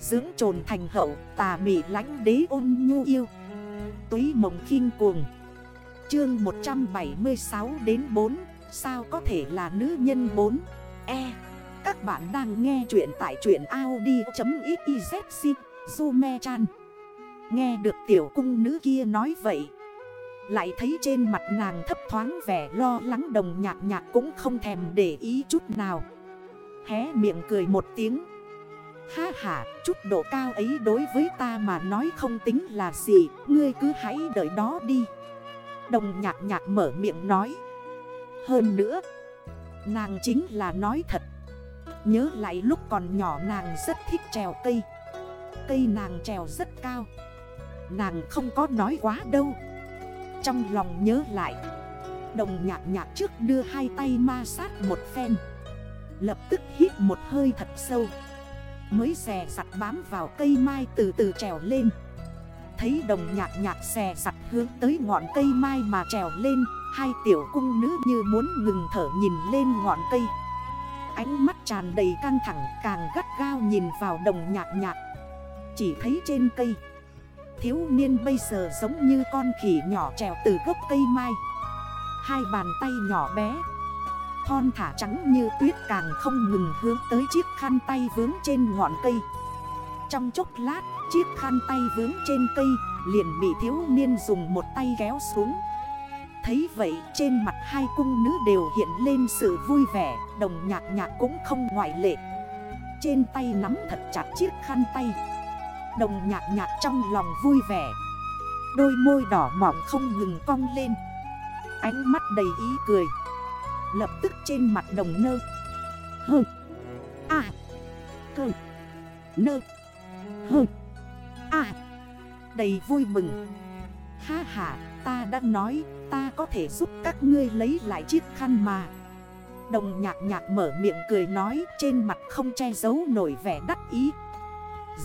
Dưỡng trồn thành hậu, tà mị lánh đế ôn nhu yêu. Túy mộng khinh cuồng. Chương 176 đến 4 Sao có thể là nữ nhân 4 E Các bạn đang nghe chuyện tại chuyện Audi.xyz Zume chan Nghe được tiểu cung nữ kia nói vậy, Lại thấy trên mặt nàng thấp thoáng vẻ lo lắng đồng nhạc nhạc cũng không thèm để ý chút nào. Hé miệng cười một tiếng. Ha ha, chút độ cao ấy đối với ta mà nói không tính là gì Ngươi cứ hãy đợi đó đi. Đồng nhạc nhạc mở miệng nói. Hơn nữa Nàng chính là nói thật. Nhớ lại lúc còn nhỏ nàng rất thích trèo cây. Cây nàng trèo rất cao. Nàng không có nói quá đâu. Trong lòng nhớ lại Đồng nhạc nhạc trước đưa hai tay ma sát một phen. Lập tức hít một hơi thật sâu. Mới xè sặt bám vào cây mai từ từ trèo lên. Thấy đồng nhạc nhạc xè sặt hướng tới ngọn cây mai mà trèo lên, Hai tiểu cung nữ như muốn ngừng thở nhìn lên ngọn cây. Ánh mắt tràn đầy căng thẳng, càng gắt gao nhìn vào đồng nhạc nhạc. Chỉ thấy trên cây, Thiếu niên bây giờ giống như con khỉ nhỏ trèo từ gốc cây mai. Hai bàn tay nhỏ bé Thon thả trắng như tuyết càng không ngừng hướng tới chiếc khăn tay vướng trên ngọn cây. Trong chốc lát, chiếc khăn tay vướng trên cây liền bị thiếu niên dùng một tay kéo xuống. Thấy vậy trên mặt hai cung nữ đều hiện lên sự vui vẻ Đồng nhạc nhạc cũng không ngoại lệ. Trên tay nắm thật chặt chiếc khăn tay. Đồng nhạc nhạc trong lòng vui vẻ. Đôi môi đỏ mỏng không ngừng cong lên. Ánh mắt đầy ý cười. Lập tức trên mặt đồng nơ. Hơ. À Cơ. Nơ. Hơ. À Đầy vui mừng. Ha ha, ta đã nói, Ta có thể giúp các ngươi lấy lại chiếc khăn mà. Đồng nhạc nhạc mở miệng cười nói, Trên mặt không che giấu nổi vẻ đắc ý.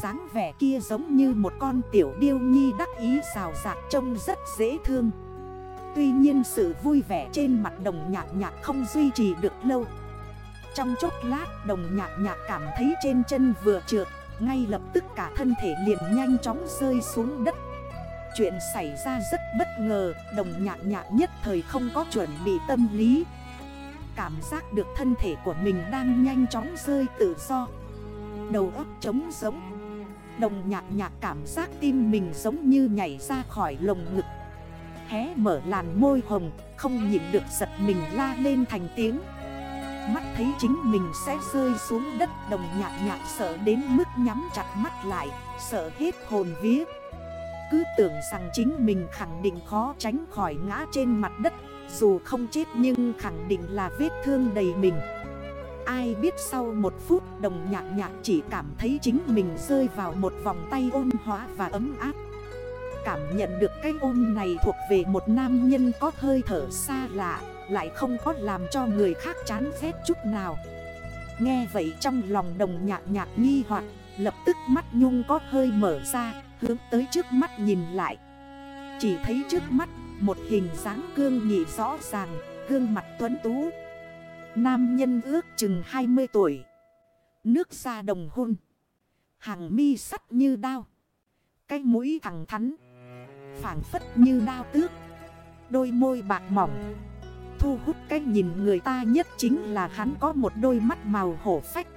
dáng vẻ kia giống như một con tiểu điêu nhi đắc ý xào dạc trông rất dễ thương. Tuy nhiên sự vui vẻ trên mặt đồng nhạc nhạc không duy trì được lâu. Trong chốc lát, đồng nhạc nhạc cảm thấy trên chân vừa trượt, Ngay lập tức cả thân thể liền nhanh chóng rơi xuống đất. Chuyện xảy ra rất bất ngờ, Đồng nhạc nhạc nhất thời không có chuẩn bị tâm lý. Cảm giác được thân thể của mình đang nhanh chóng rơi tự do. Đầu óc trống giống Đồng nhạc nhạc cảm giác tim mình giống như nhảy ra khỏi lồng ngực. Hé mở làn môi hồng, Không nhịn được giật mình la lên thành tiếng. Mắt thấy chính mình sẽ rơi xuống đất, Đồng nhạc nhạc sợ đến mức nhắm chặt mắt lại, Sợ hết hồn vía. Cứ tưởng rằng chính mình khẳng định khó tránh khỏi ngã trên mặt đất, Dù không chết nhưng khẳng định là vết thương đầy mình. Ai biết sau một phút, đồng nhạc nhạc chỉ cảm thấy chính mình rơi vào một vòng tay ôn hóa và ấm áp. Cảm nhận được cái ôm này thuộc về một nam nhân có hơi thở xa lạ, Lại không có làm cho người khác chán ghét chút nào. Nghe vậy trong lòng đồng nhạc nhạc nghi hoặc, Lập tức mắt nhung có hơi mở ra, Hướng tới trước mắt nhìn lại. Chỉ thấy trước mắt, một hình dáng cương nghị rõ ràng, Gương mặt tuấn tú. Nam nhân ước chừng 20 tuổi. Nước da đồng hôn. Hàng mi sắt như đao. Cái mũi thẳng thắn phản phất như đao tước. Đôi môi bạc mỏng. Thu hút cái nhìn người ta nhất chính là hắn có một đôi mắt màu hổ phách.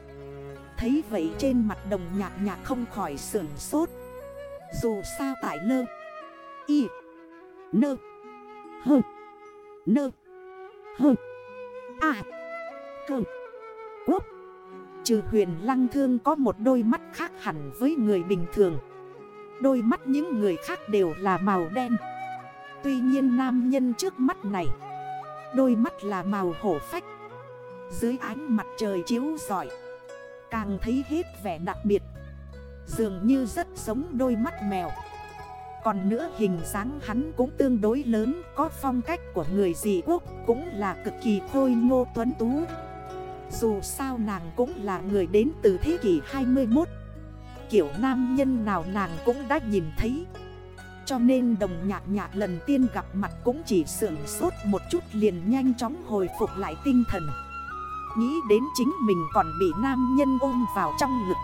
Thấy vậy trên mặt đồng nhạc nhạc không khỏi sưởng sốt. Dù sao tại lơ. Y. Nơ. Hơ. Nơ. Hơ. À Cơ. Quốc. Trừ huyền lăng thương có một đôi mắt khác hẳn với người bình thường. Đôi mắt những người khác đều là màu đen. Tuy nhiên nam nhân trước mắt này, Đôi mắt là màu hổ phách. Dưới ánh mặt trời chiếu giỏi Càng thấy hết vẻ đặc biệt. Dường như rất giống đôi mắt mèo. Còn nữa hình dáng hắn cũng tương đối lớn, Có phong cách của người dị quốc Cũng là cực kỳ khôi ngô tuấn tú. Dù sao nàng cũng là người đến từ thế kỷ 21 Kiểu nam nhân nào nàng cũng đã nhìn thấy. Cho nên đồng nhạc nhạc lần tiên gặp mặt cũng chỉ sưởng sốt một chút liền nhanh chóng hồi phục lại tinh thần. Nghĩ đến chính mình còn bị nam nhân ôm vào trong ngực.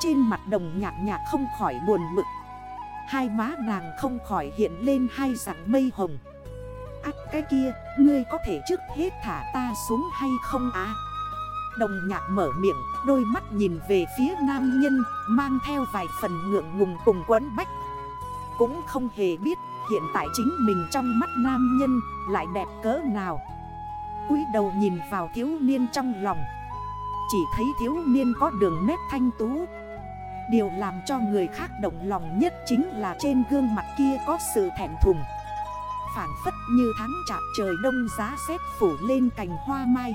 Trên mặt đồng nhạc nhạc không khỏi buồn bực Hai má nàng không khỏi hiện lên hai dạng mây hồng. Ác cái kia, ngươi có thể trước hết thả ta xuống hay không á? Đồng nhạc mở miệng, đôi mắt nhìn về phía nam nhân Mang theo vài phần ngượng ngùng cùng quấn bách. Cũng không hề biết hiện tại chính mình trong mắt nam nhân lại đẹp cỡ nào. cúi đầu nhìn vào thiếu niên trong lòng. Chỉ thấy thiếu niên có đường nét thanh tú. Điều làm cho người khác động lòng nhất chính là trên gương mặt kia có sự thẹn thùng. Phản phất như tháng chạp trời đông giá xét phủ lên cành hoa mai.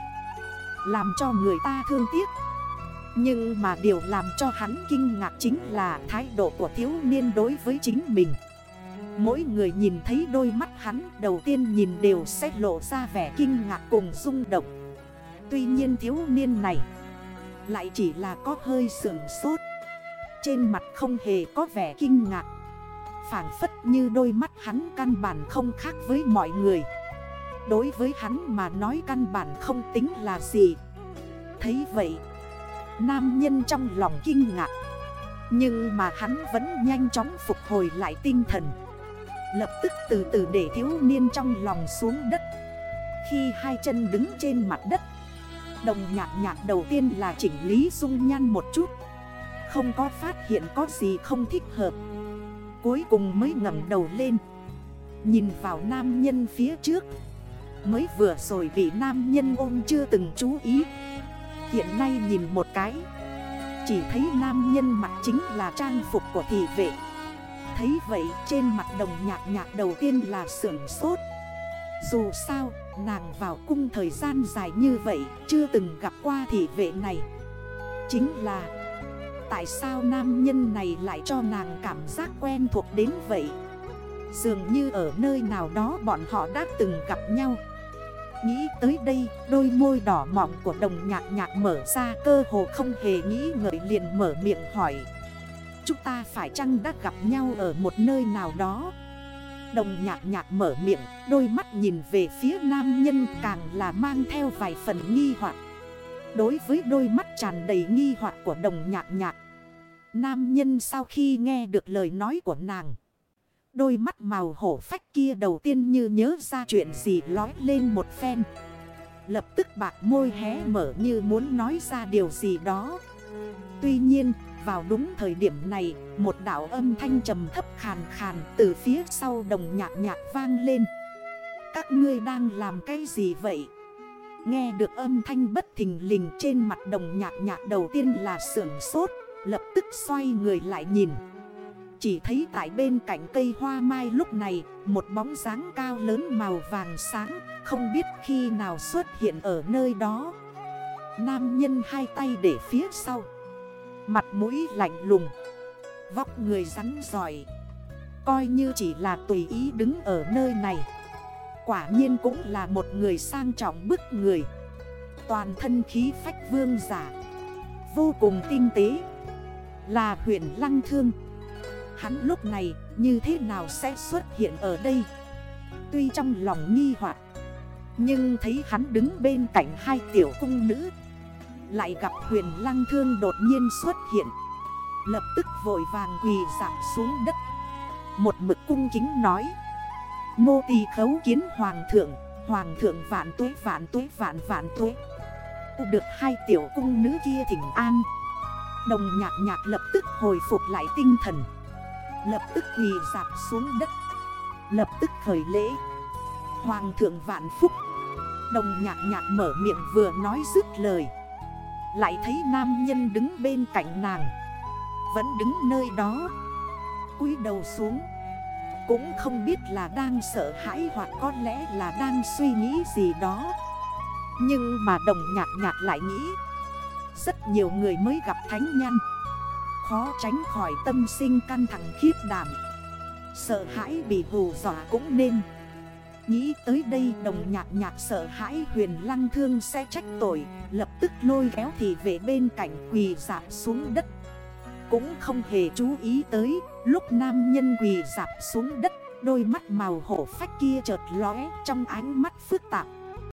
Làm cho người ta thương tiếc. Nhưng mà điều làm cho hắn kinh ngạc chính là thái độ của thiếu niên đối với chính mình. Mỗi người nhìn thấy đôi mắt hắn đầu tiên nhìn đều sẽ lộ ra vẻ kinh ngạc cùng rung động. Tuy nhiên thiếu niên này lại chỉ là có hơi sưởng sốt. Trên mặt không hề có vẻ kinh ngạc. Phản phất như đôi mắt hắn căn bản không khác với mọi người. Đối với hắn mà nói căn bản không tính là gì. Thấy vậy, Nam nhân trong lòng kinh ngạc. Nhưng mà hắn vẫn nhanh chóng phục hồi lại tinh thần. Lập tức từ từ để thiếu niên trong lòng xuống đất. Khi hai chân đứng trên mặt đất, Đồng nhạc nhạc đầu tiên là chỉnh lý dung nhan một chút. Không có phát hiện có gì không thích hợp. Cuối cùng mới ngẩng đầu lên. Nhìn vào nam nhân phía trước Mới vừa rồi bị nam nhân ôm chưa từng chú ý. Hiện nay nhìn một cái, Chỉ thấy nam nhân mặt chính là trang phục của thị vệ. Thấy vậy trên mặt đồng nhạc nhạc đầu tiên là sưởng sốt. Dù sao, nàng vào cung thời gian dài như vậy, Chưa từng gặp qua thị vệ này. Chính là, Tại sao nam nhân này lại cho nàng cảm giác quen thuộc đến vậy? Dường như ở nơi nào đó bọn họ đã từng gặp nhau. Nghĩ tới đây, đôi môi đỏ mọng của đồng nhạc nhạc mở ra cơ hồ không hề nghĩ ngợi liền mở miệng hỏi. Chúng ta phải chăng đã gặp nhau ở một nơi nào đó? Đồng nhạc nhạc mở miệng, Đôi mắt nhìn về phía nam nhân càng là mang theo vài phần nghi hoặc. Đối với đôi mắt tràn đầy nghi hoặc của đồng nhạc nhạc, Nam nhân sau khi nghe được lời nói của nàng Đôi mắt màu hổ phách kia đầu tiên như nhớ ra chuyện gì lói lên một phen Lập tức bạc môi hé mở như muốn nói ra điều gì đó Tuy nhiên vào đúng thời điểm này, một đảo âm thanh trầm thấp khàn khàn từ phía sau đồng nhạc nhạc vang lên. Các ngươi đang làm cái gì vậy? Nghe được âm thanh bất thình lình trên mặt đồng nhạc nhạc đầu tiên là sưởng sốt, lập tức xoay người lại nhìn. Chỉ thấy tại bên cạnh cây hoa mai lúc này, một bóng dáng cao lớn màu vàng sáng, không biết khi nào xuất hiện ở nơi đó. Nam nhân hai tay để phía sau. Mặt mũi lạnh lùng Vóc người rắn giỏi Coi như chỉ là tùy ý đứng ở nơi này Quả nhiên cũng là một người sang trọng bức người Toàn thân khí phách vương giả Vô cùng tinh tế Là huyện Lăng Thương Hắn lúc này như thế nào sẽ xuất hiện ở đây. Tuy trong lòng nghi hoặc, Nhưng thấy hắn đứng bên cạnh hai tiểu cung nữ, lại gặp huyền lăng thương đột nhiên xuất hiện, Lập tức vội vàng quỳ giảm xuống đất. Một mực cung kính nói Nô tỳ khấu kiến hoàng thượng Hoàng thượng vạn tuế vạn tuế, vạn vạn tuế. Được hai tiểu cung nữ kia thỉnh an. Đồng nhạc nhạc lập tức hồi phục lại tinh thần. Lập tức quỳ dạp xuống đất. Lập tức khởi lễ. Hoàng thượng vạn phúc. Đồng nhạc nhạc mở miệng vừa nói dứt lời. Lại thấy nam nhân đứng bên cạnh nàng. Vẫn đứng nơi đó. cúi đầu xuống. Cũng không biết là đang sợ hãi hoặc có lẽ là đang suy nghĩ gì đó. Nhưng mà đồng nhạc nhạc lại nghĩ. Rất nhiều người mới gặp thánh nhân. Khó tránh khỏi tâm sinh căng thẳng khiếp đảm. Sợ hãi bị hù dọa cũng nên. Nghĩ tới đây đồng nhạc nhạc sợ hãi huyền lăng thương sẽ trách tội, Lập tức lôi kéo thì về bên cạnh quỳ dạp xuống đất. Cũng không hề chú ý tới, Lúc nam nhân quỳ dạp xuống đất, Đôi mắt màu hổ phách kia chợt lóe trong ánh mắt phức tạp.